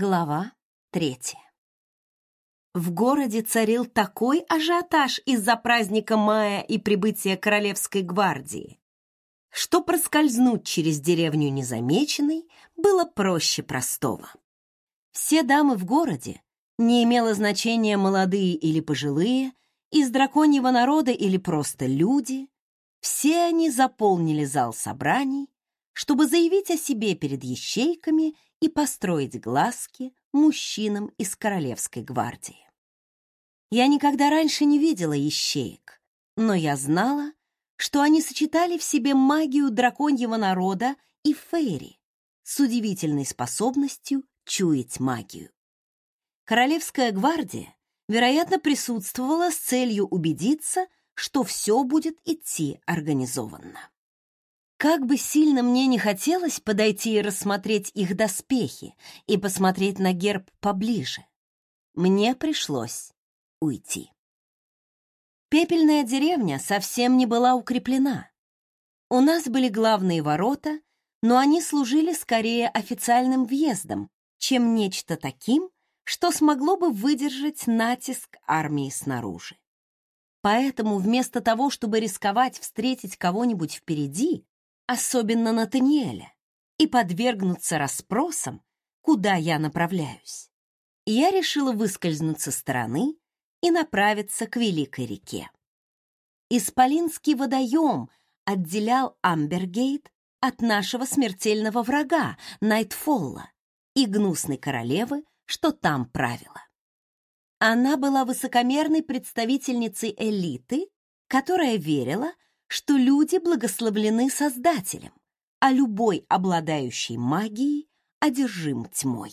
Глава третья. В городе царил такой ажиотаж из-за праздника мая и прибытия Королевской гвардии, что проскользнуть через деревню незамеченной было проще простого. Все дамы в городе, не имело значения молодые или пожилые, из драконьего народа или просто люди, все они заполнили зал собраний, чтобы заявить о себе перед ящейками и построить глазки мужчинам из Королевской гвардии. Я никогда раньше не видела ищеек, но я знала, что они сочетали в себе магию драконьего народа и фейри с удивительной способностью чуять магию. Королевская гвардия, вероятно, присутствовала с целью убедиться, что все будет идти организованно. Как бы сильно мне не хотелось подойти и рассмотреть их доспехи и посмотреть на герб поближе, мне пришлось уйти. Пепельная деревня совсем не была укреплена. У нас были главные ворота, но они служили скорее официальным въездом, чем нечто таким, что смогло бы выдержать натиск армии снаружи. Поэтому вместо того, чтобы рисковать встретить кого-нибудь впереди, особенно Натаниэля, и подвергнуться расспросам, куда я направляюсь. Я решила выскользнуть со стороны и направиться к Великой реке. Исполинский водоем отделял Амбергейт от нашего смертельного врага, Найтфолла, и гнусной королевы, что там правила. Она была высокомерной представительницей элиты, которая верила, что люди благословлены Создателем, а любой обладающий магией одержим тьмой.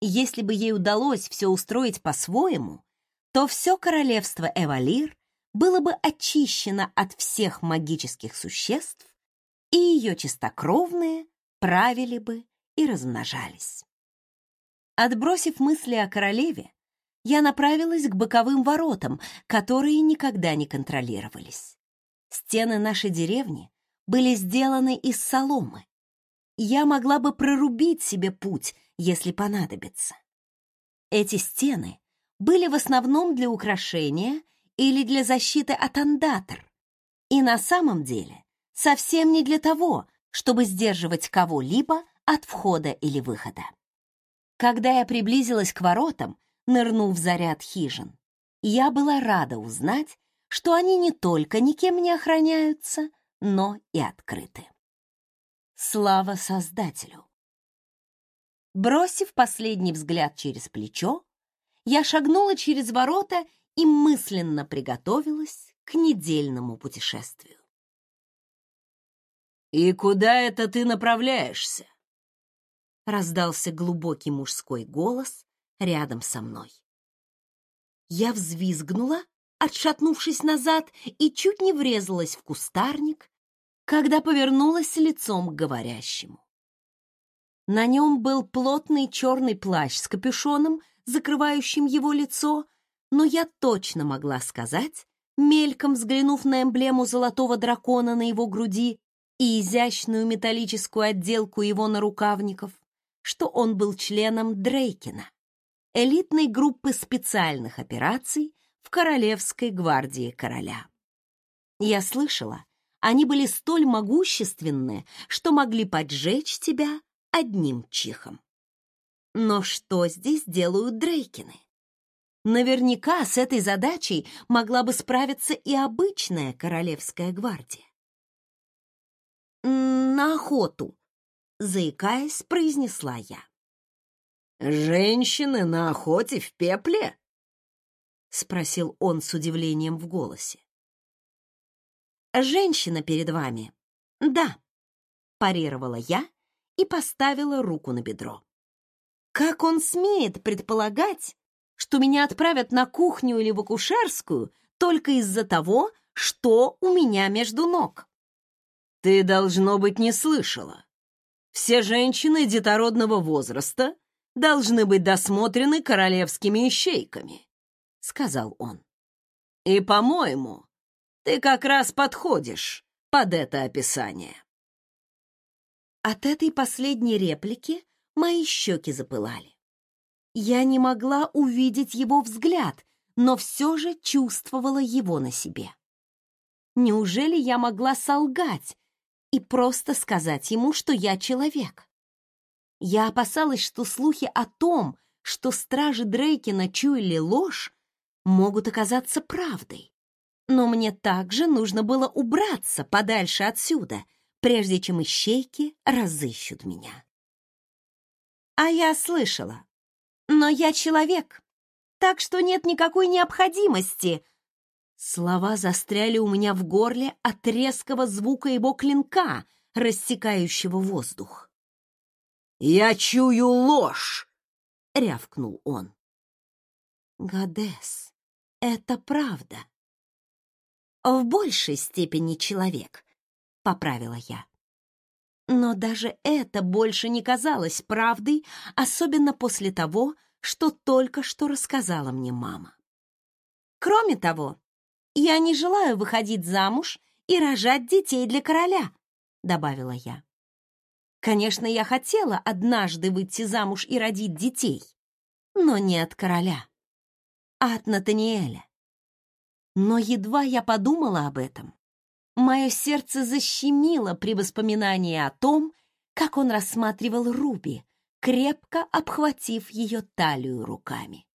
Если бы ей удалось все устроить по-своему, то все королевство Эвалир было бы очищено от всех магических существ, и ее чистокровные правили бы и размножались. Отбросив мысли о королеве, я направилась к боковым воротам, которые никогда не контролировались. Стены нашей деревни были сделаны из соломы. Я могла бы прорубить себе путь, если понадобится. Эти стены были в основном для украшения или для защиты от андатор, и на самом деле совсем не для того, чтобы сдерживать кого-либо от входа или выхода. Когда я приблизилась к воротам, нырнув в заряд хижин, я была рада узнать, что они не только никем не охраняются, но и открыты. Слава Создателю! Бросив последний взгляд через плечо, я шагнула через ворота и мысленно приготовилась к недельному путешествию. «И куда это ты направляешься?» Раздался глубокий мужской голос рядом со мной. Я взвизгнула отшатнувшись назад и чуть не врезалась в кустарник, когда повернулась лицом к говорящему. На нем был плотный черный плащ с капюшоном, закрывающим его лицо, но я точно могла сказать, мельком взглянув на эмблему золотого дракона на его груди и изящную металлическую отделку его нарукавников, что он был членом Дрейкина, элитной группы специальных операций, в Королевской гвардии короля. Я слышала, они были столь могущественны, что могли поджечь тебя одним чихом. Но что здесь делают Дрейкины? Наверняка с этой задачей могла бы справиться и обычная Королевская гвардия. «На охоту», — заикаясь, произнесла я. «Женщины на охоте в пепле?» — спросил он с удивлением в голосе. «Женщина перед вами?» «Да», — парировала я и поставила руку на бедро. «Как он смеет предполагать, что меня отправят на кухню или в акушерскую только из-за того, что у меня между ног?» «Ты, должно быть, не слышала. Все женщины детородного возраста должны быть досмотрены королевскими ищейками сказал он. И, по-моему, ты как раз подходишь под это описание. От этой последней реплики мои щеки запылали. Я не могла увидеть его взгляд, но все же чувствовала его на себе. Неужели я могла солгать и просто сказать ему, что я человек? Я опасалась, что слухи о том, что стражи Дрейкина чуяли ложь, могут оказаться правдой. Но мне также нужно было убраться подальше отсюда, прежде чем ищейки разыщут меня. А я слышала. Но я человек, так что нет никакой необходимости Слова застряли у меня в горле от резкого звука его клинка, рассекающего воздух. «Я чую ложь!» — рявкнул он. «Гадес, это правда. В большей степени человек», — поправила я. Но даже это больше не казалось правдой, особенно после того, что только что рассказала мне мама. Кроме того, «Я не желаю выходить замуж и рожать детей для короля», — добавила я. Конечно, я хотела однажды выйти замуж и родить детей, но не от короля, от Натаниэля. Но едва я подумала об этом, мое сердце защемило при воспоминании о том, как он рассматривал Руби, крепко обхватив ее талию руками.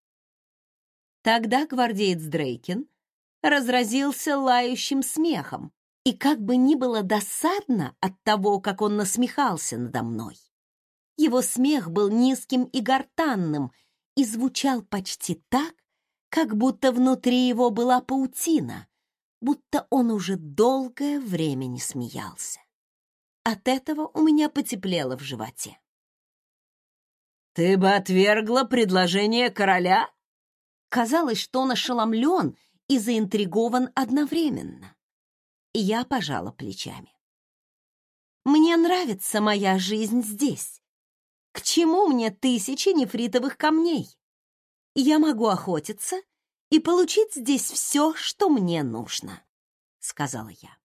Тогда гвардеец Дрейкин разразился лающим смехом, и как бы ни было досадно от того, как он насмехался надо мной. Его смех был низким и гортанным и звучал почти так, как будто внутри его была паутина, будто он уже долгое время не смеялся. От этого у меня потеплело в животе. «Ты бы отвергла предложение короля?» Казалось, что он ошеломлен и заинтригован одновременно. Я пожала плечами. Мне нравится моя жизнь здесь. К чему мне тысячи нефритовых камней? Я могу охотиться и получить здесь все, что мне нужно, сказала я.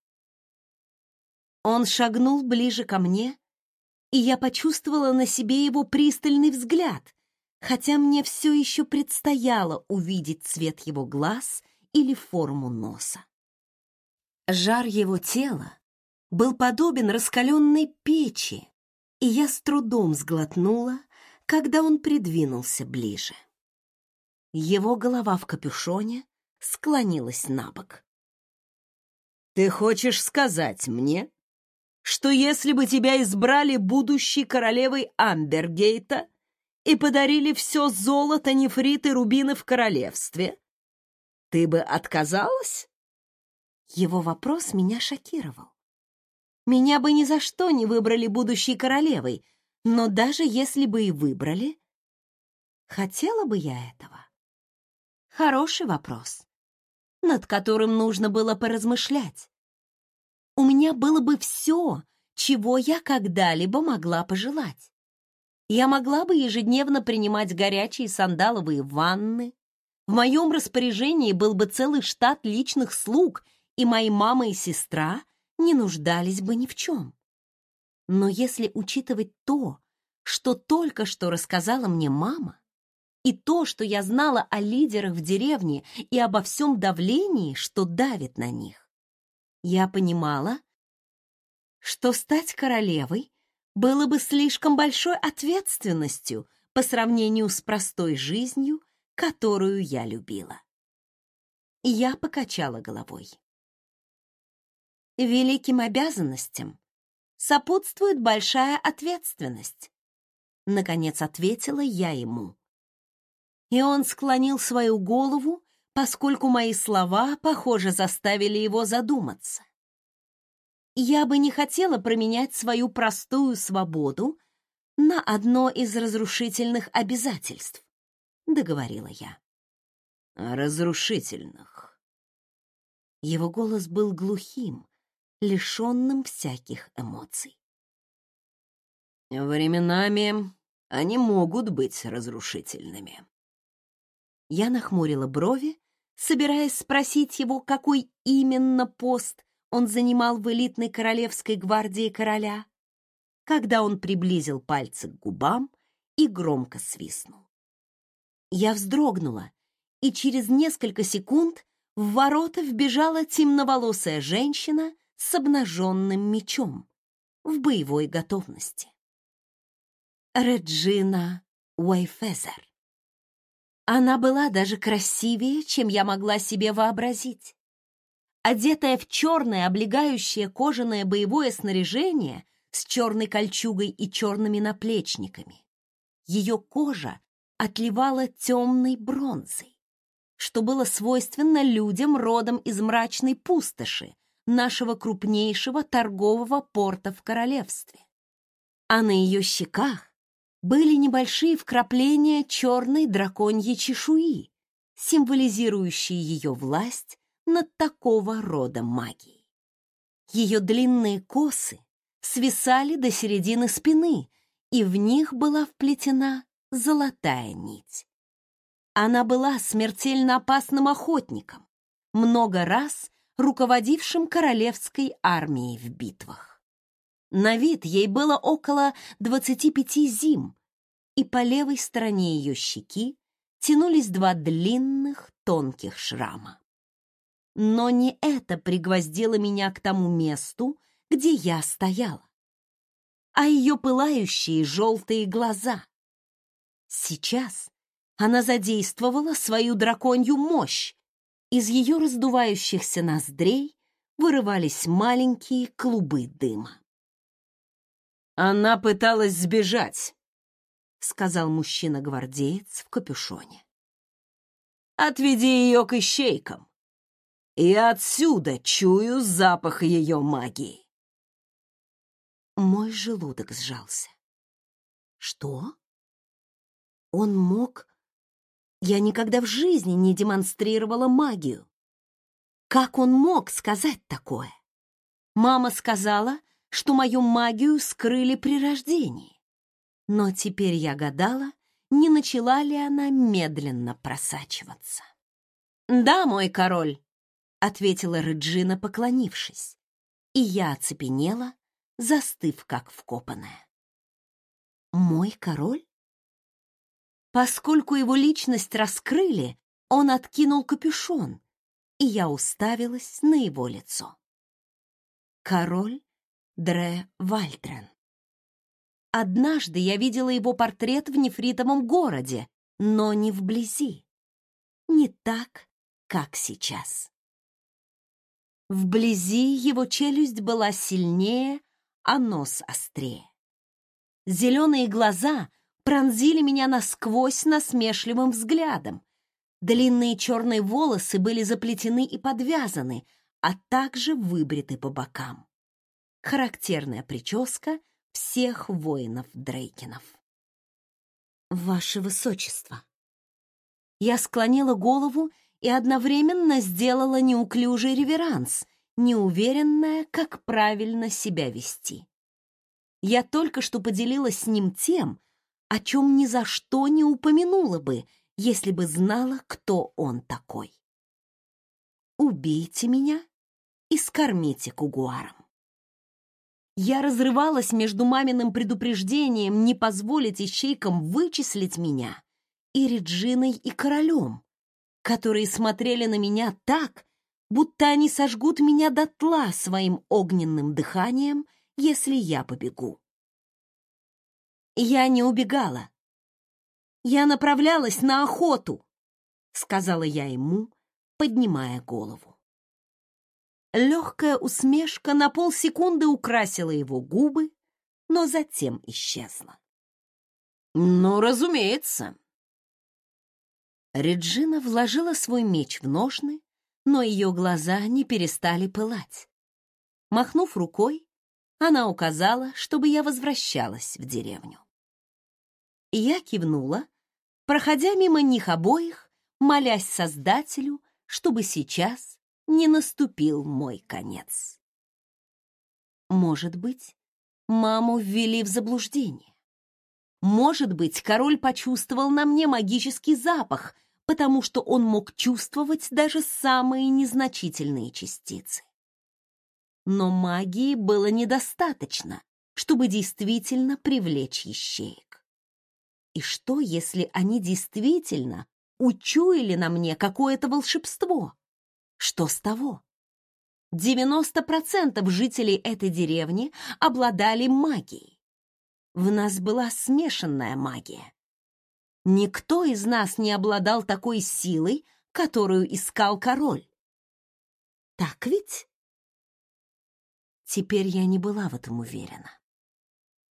Он шагнул ближе ко мне, и я почувствовала на себе его пристальный взгляд, хотя мне все еще предстояло увидеть цвет его глаз или форму носа. Жар его тела был подобен раскаленной печи, и я с трудом сглотнула, когда он придвинулся ближе. Его голова в капюшоне склонилась на бок. «Ты хочешь сказать мне, что если бы тебя избрали будущей королевой Амбергейта и подарили все золото, нефрит и рубины в королевстве, ты бы отказалась? Его вопрос меня шокировал. Меня бы ни за что не выбрали будущей королевой, но даже если бы и выбрали, хотела бы я этого? Хороший вопрос, над которым нужно было поразмышлять. У меня было бы все, чего я когда-либо могла пожелать. Я могла бы ежедневно принимать горячие сандаловые ванны, в моем распоряжении был бы целый штат личных слуг, и мои мама и сестра не нуждались бы ни в чем. Но если учитывать то, что только что рассказала мне мама, и то, что я знала о лидерах в деревне и обо всем давлении, что давит на них, я понимала, что стать королевой было бы слишком большой ответственностью по сравнению с простой жизнью которую я любила. Я покачала головой. Великим обязанностям сопутствует большая ответственность, наконец ответила я ему. И он склонил свою голову, поскольку мои слова, похоже, заставили его задуматься. Я бы не хотела променять свою простую свободу на одно из разрушительных обязательств договорила я. Разрушительных. Его голос был глухим, лишенным всяких эмоций. Временами они могут быть разрушительными. Я нахмурила брови, собираясь спросить его, какой именно пост он занимал в элитной королевской гвардии короля, когда он приблизил пальцы к губам и громко свистнул. Я вздрогнула, и через несколько секунд в ворота вбежала темноволосая женщина с обнаженным мечом в боевой готовности. Реджина Уайфезер. Она была даже красивее, чем я могла себе вообразить. Одетая в черное облегающее кожаное боевое снаряжение с черной кольчугой и черными наплечниками, ее кожа отливала темной бронзой, что было свойственно людям родом из мрачной пустоши, нашего крупнейшего торгового порта в королевстве. А на ее щеках были небольшие вкрапления черной драконьей чешуи, символизирующие ее власть над такого рода магией. Ее длинные косы свисали до середины спины, и в них была вплетена золотая нить. Она была смертельно опасным охотником, много раз руководившим королевской армией в битвах. На вид ей было около 25 зим, и по левой стороне ее щеки тянулись два длинных тонких шрама. Но не это пригвоздило меня к тому месту, где я стояла, а ее пылающие желтые глаза. Сейчас она задействовала свою драконью мощь, из ее раздувающихся ноздрей вырывались маленькие клубы дыма. «Она пыталась сбежать», — сказал мужчина-гвардеец в капюшоне. «Отведи ее к ищейкам. Я отсюда чую запах ее магии». Мой желудок сжался. «Что? Он мог я никогда в жизни не демонстрировала магию. Как он мог сказать такое? Мама сказала, что мою магию скрыли при рождении. Но теперь я гадала, не начала ли она медленно просачиваться. «Да, мой король», — ответила Реджина, поклонившись, и я оцепенела, застыв как вкопанная. «Мой король?» Поскольку его личность раскрыли, он откинул капюшон, и я уставилась на его лицо. Король Дре Вальтрен. Однажды я видела его портрет в нефритовом городе, но не вблизи. Не так, как сейчас. Вблизи его челюсть была сильнее, а нос острее. Зеленые глаза пронзили меня насквозь насмешливым взглядом. Длинные черные волосы были заплетены и подвязаны, а также выбриты по бокам. Характерная прическа всех воинов Дрейкинов. «Ваше Высочество!» Я склонила голову и одновременно сделала неуклюжий реверанс, неуверенная, как правильно себя вести. Я только что поделилась с ним тем, о чем ни за что не упомянула бы, если бы знала, кто он такой. Убейте меня и скормите кугуаром. Я разрывалась между маминым предупреждением не позволить ищейкам вычислить меня и Реджиной и королем, которые смотрели на меня так, будто они сожгут меня дотла своим огненным дыханием, если я побегу. Я не убегала. Я направлялась на охоту, сказала я ему, поднимая голову. Легкая усмешка на полсекунды украсила его губы, но затем исчезла. «Ну, разумеется». Реджина вложила свой меч в ножны, но ее глаза не перестали пылать. Махнув рукой, она указала, чтобы я возвращалась в деревню. Я кивнула, проходя мимо них обоих, молясь Создателю, чтобы сейчас не наступил мой конец. Может быть, маму ввели в заблуждение. Может быть, король почувствовал на мне магический запах, потому что он мог чувствовать даже самые незначительные частицы. Но магии было недостаточно, чтобы действительно привлечь ищеек. И что, если они действительно учуяли на мне какое-то волшебство? Что с того? 90% жителей этой деревни обладали магией. В нас была смешанная магия. Никто из нас не обладал такой силой, которую искал король. Так ведь? Теперь я не была в этом уверена.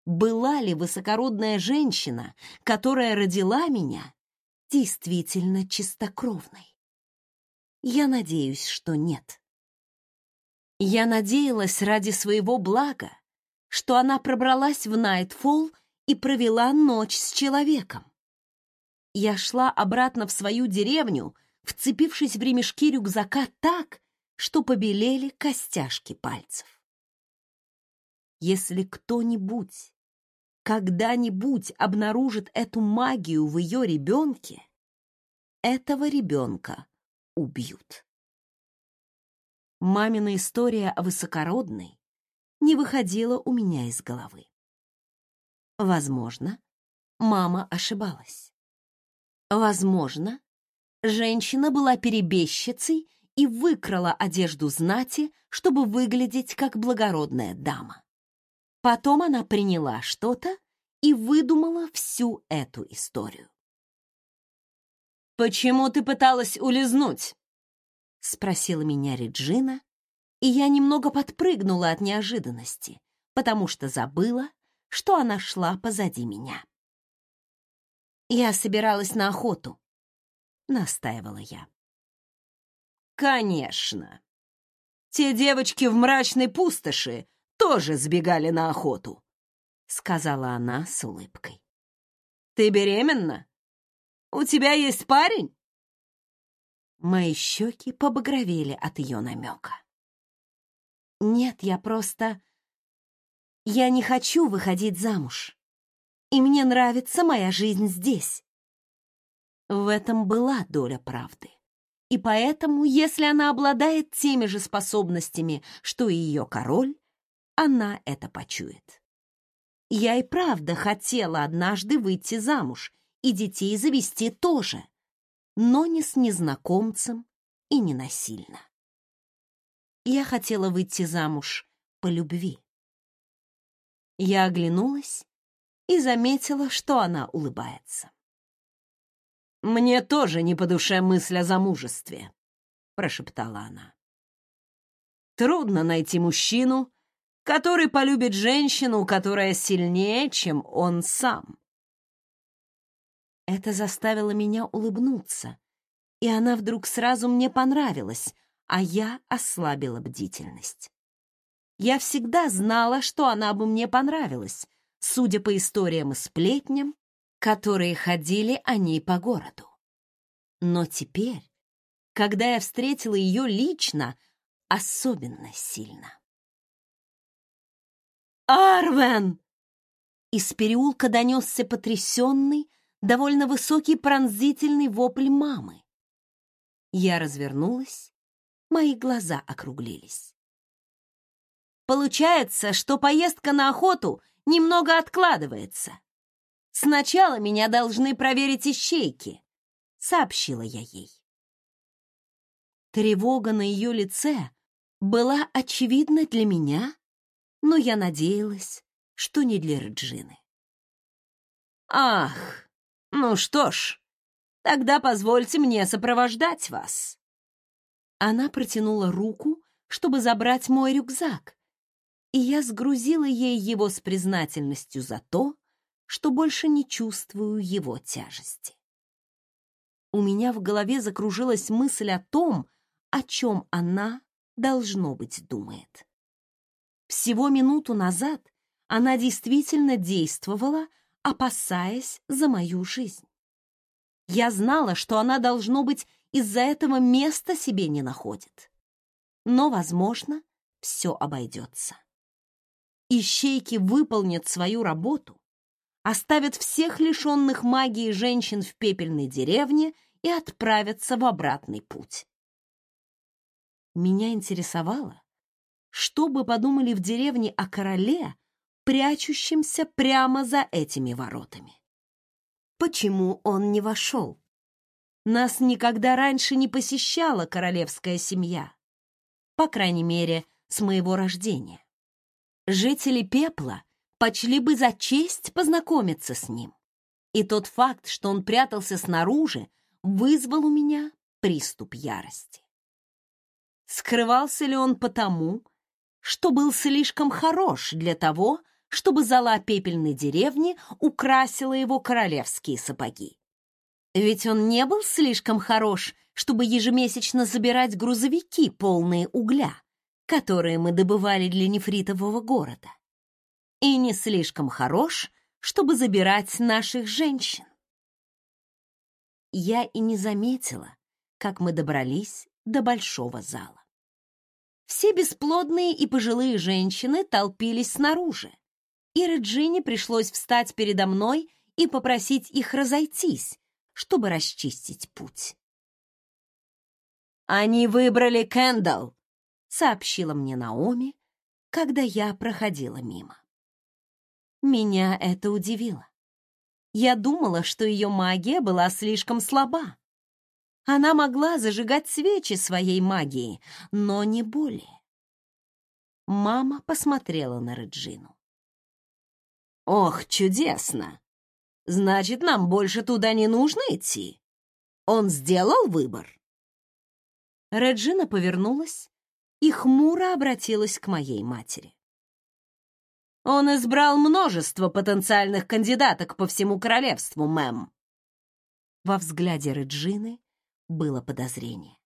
Была ли высокородная женщина, которая родила меня, действительно чистокровной? Я надеюсь, что нет. Я надеялась ради своего блага, что она пробралась в Найтфолл и провела ночь с человеком. Я шла обратно в свою деревню, вцепившись в ремешки рюкзака так, что побелели костяшки пальцев. Если кто-нибудь когда-нибудь обнаружит эту магию в ее ребенке, этого ребенка убьют. Мамина история о высокородной не выходила у меня из головы. Возможно, мама ошибалась. Возможно, женщина была перебежчицей и выкрала одежду знати, чтобы выглядеть как благородная дама. Потом она приняла что-то и выдумала всю эту историю. «Почему ты пыталась улизнуть?» — спросила меня Реджина, и я немного подпрыгнула от неожиданности, потому что забыла, что она шла позади меня. Я собиралась на охоту, настаивала я. Конечно. Те девочки в мрачной пустоши тоже сбегали на охоту, сказала она с улыбкой. Ты беременна? У тебя есть парень? Мои щеки побагровели от ее намека. Нет, я просто... Я не хочу выходить замуж и мне нравится моя жизнь здесь. В этом была доля правды. И поэтому, если она обладает теми же способностями, что и ее король, она это почует. Я и правда хотела однажды выйти замуж и детей завести тоже, но не с незнакомцем и не насильно. Я хотела выйти замуж по любви. Я оглянулась и заметила, что она улыбается. «Мне тоже не по душе мысль о замужестве», — прошептала она. «Трудно найти мужчину, который полюбит женщину, которая сильнее, чем он сам». Это заставило меня улыбнуться, и она вдруг сразу мне понравилась, а я ослабила бдительность. Я всегда знала, что она бы мне понравилась, судя по историям и сплетням, которые ходили о ней по городу. Но теперь, когда я встретила ее лично, особенно сильно. «Арвен!» Из переулка донесся потрясенный, довольно высокий пронзительный вопль мамы. Я развернулась, мои глаза округлились. Получается, что поездка на охоту немного откладывается. Сначала меня должны проверить ищейки, сообщила я ей. Тревога на ее лице была очевидна для меня, но я надеялась, что не для Реджины. Ах, ну что ж, тогда позвольте мне сопровождать вас. Она протянула руку, чтобы забрать мой рюкзак, и я сгрузила ей его с признательностью за то, что больше не чувствую его тяжести. У меня в голове закружилась мысль о том, о чем она, должно быть, думает. Всего минуту назад она действительно действовала, опасаясь за мою жизнь. Я знала, что она, должно быть, из-за этого места себе не находит. Но, возможно, все обойдется ищейки выполнят свою работу, оставят всех лишенных магии женщин в пепельной деревне и отправятся в обратный путь. Меня интересовало, что бы подумали в деревне о короле, прячущемся прямо за этими воротами. почему он не вошел. Нас никогда раньше не посещала королевская семья, по крайней мере, с моего рождения. Жители Пепла почли бы за честь познакомиться с ним. И тот факт, что он прятался снаружи, вызвал у меня приступ ярости. Скрывался ли он потому, что был слишком хорош для того, чтобы зала пепельной деревни украсила его королевские сапоги? Ведь он не был слишком хорош, чтобы ежемесячно забирать грузовики, полные угля, которые мы добывали для нефритового города. И не слишком хорош, чтобы забирать наших женщин. Я и не заметила, как мы добрались до большого зала. Все бесплодные и пожилые женщины толпились снаружи, и Реджине пришлось встать передо мной и попросить их разойтись, чтобы расчистить путь. «Они выбрали Кэндалл», — сообщила мне Наоми, когда я проходила мимо. Меня это удивило. Я думала, что ее магия была слишком слаба, она могла зажигать свечи своей магией, но не более. Мама посмотрела на Реджину. «Ох, чудесно! Значит, нам больше туда не нужно идти? Он сделал выбор?» Реджина повернулась и хмуро обратилась к моей матери. «Он избрал множество потенциальных кандидаток по всему королевству, мэм». Во взгляде Реджины было подозрение.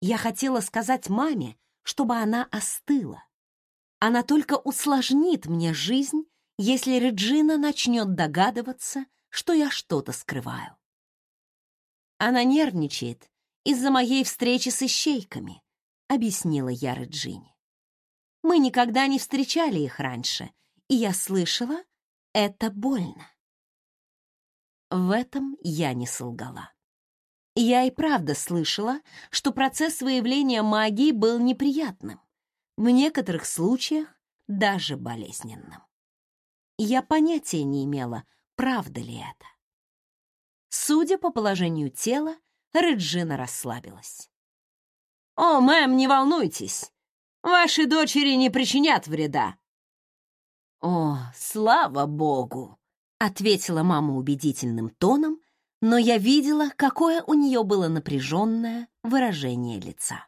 Я хотела сказать маме, чтобы она остыла. Она только усложнит мне жизнь, если Реджина начнет догадываться, что я что-то скрываю. Она нервничает из-за моей встречи с ищейками, объяснила я Реджине. Мы никогда не встречали их раньше, и я слышала, это больно. В этом я не солгала. Я и правда слышала, что процесс выявления магии был неприятным, в некоторых случаях даже болезненным. Я понятия не имела, правда ли это. Судя по положению тела, Реджина расслабилась. «О, мэм, не волнуйтесь! Ваши дочери не причинят вреда!» «О, слава богу!» — ответила мама убедительным тоном, но я видела, какое у нее было напряженное выражение лица.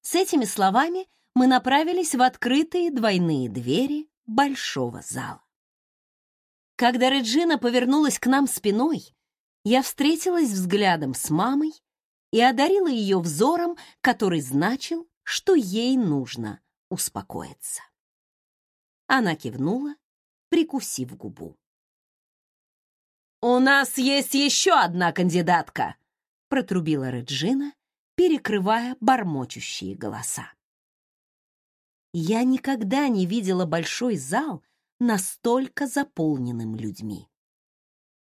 С этими словами мы направились в открытые двойные двери большого зала. Когда Реджина повернулась к нам спиной, я встретилась взглядом с мамой и одарила ее взором, который значил, что ей нужно успокоиться. Она кивнула, прикусив губу. «У нас есть еще одна кандидатка!» — протрубила Реджина, перекрывая бормочущие голоса. Я никогда не видела большой зал настолько заполненным людьми.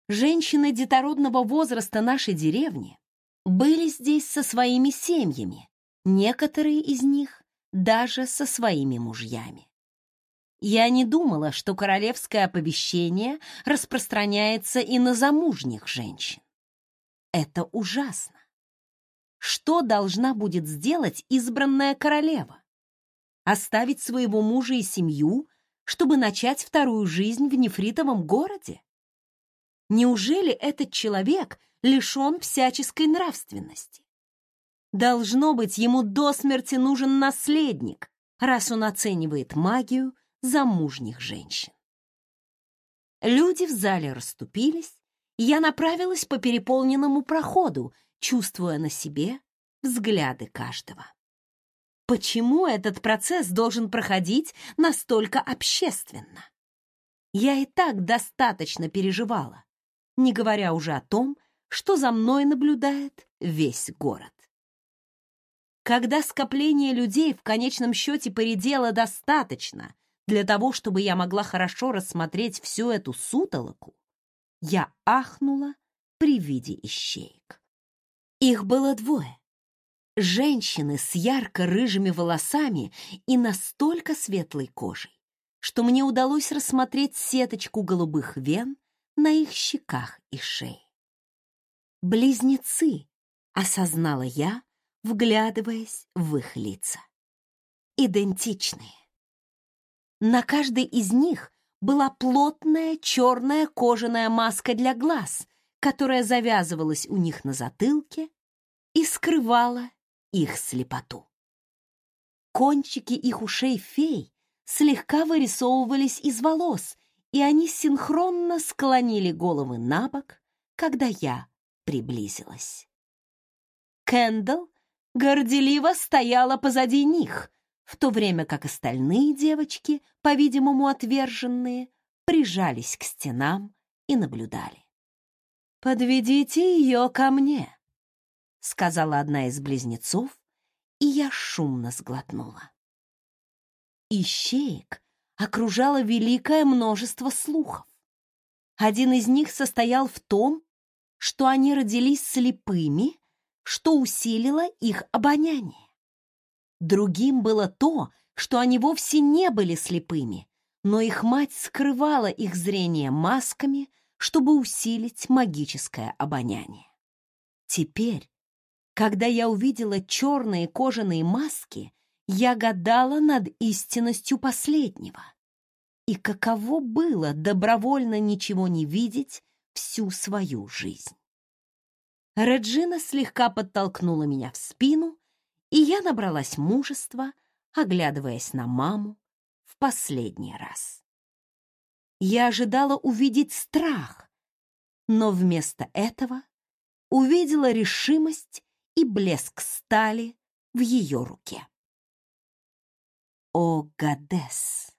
Женщины детородного возраста нашей деревни были здесь со своими семьями, некоторые из них даже со своими мужьями. Я не думала, что королевское оповещение распространяется и на замужних женщин. Это ужасно. Что должна будет сделать избранная королева? Оставить своего мужа и семью, чтобы начать вторую жизнь в нефритовом городе? Неужели этот человек лишен всяческой нравственности? Должно быть, ему до смерти нужен наследник, раз он оценивает магию замужних женщин. Люди в зале расступились, и я направилась по переполненному проходу, чувствуя на себе взгляды каждого. Почему этот процесс должен проходить настолько общественно? Я и так достаточно переживала, не говоря уже о том, что за мной наблюдает весь город. Когда скопление людей в конечном счете поредело достаточно, для того, чтобы я могла хорошо рассмотреть всю эту сутолоку, я ахнула при виде ищеек. Их было двое. Женщины с ярко-рыжими волосами и настолько светлой кожей, что мне удалось рассмотреть сеточку голубых вен на их щеках и шее. Близнецы, осознала я, вглядываясь в их лица. Идентичные. На каждой из них была плотная черная кожаная маска для глаз, которая завязывалась у них на затылке и скрывала их слепоту. Кончики их ушей фей слегка вырисовывались из волос, и они синхронно склонили головы на бок, когда я приблизилась. Кэндалл горделиво стояла позади них, в то время как остальные девочки, по-видимому отверженные, прижались к стенам и наблюдали. «Подведите ее ко мне», — сказала одна из близнецов, и я шумно сглотнула. Ищеек окружало великое множество слухов. Один из них состоял в том, что они родились слепыми, что усилило их обоняние. Другим было то, что они вовсе не были слепыми, но их мать скрывала их зрение масками, чтобы усилить магическое обоняние. Теперь, когда я увидела черные кожаные маски, я гадала над истинностью последнего. И каково было добровольно ничего не видеть всю свою жизнь. Реджина слегка подтолкнула меня в спину, и я набралась мужества, оглядываясь на маму в последний раз. Я ожидала увидеть страх, но вместо этого увидела решимость и блеск стали в ее руке. О, Гадес!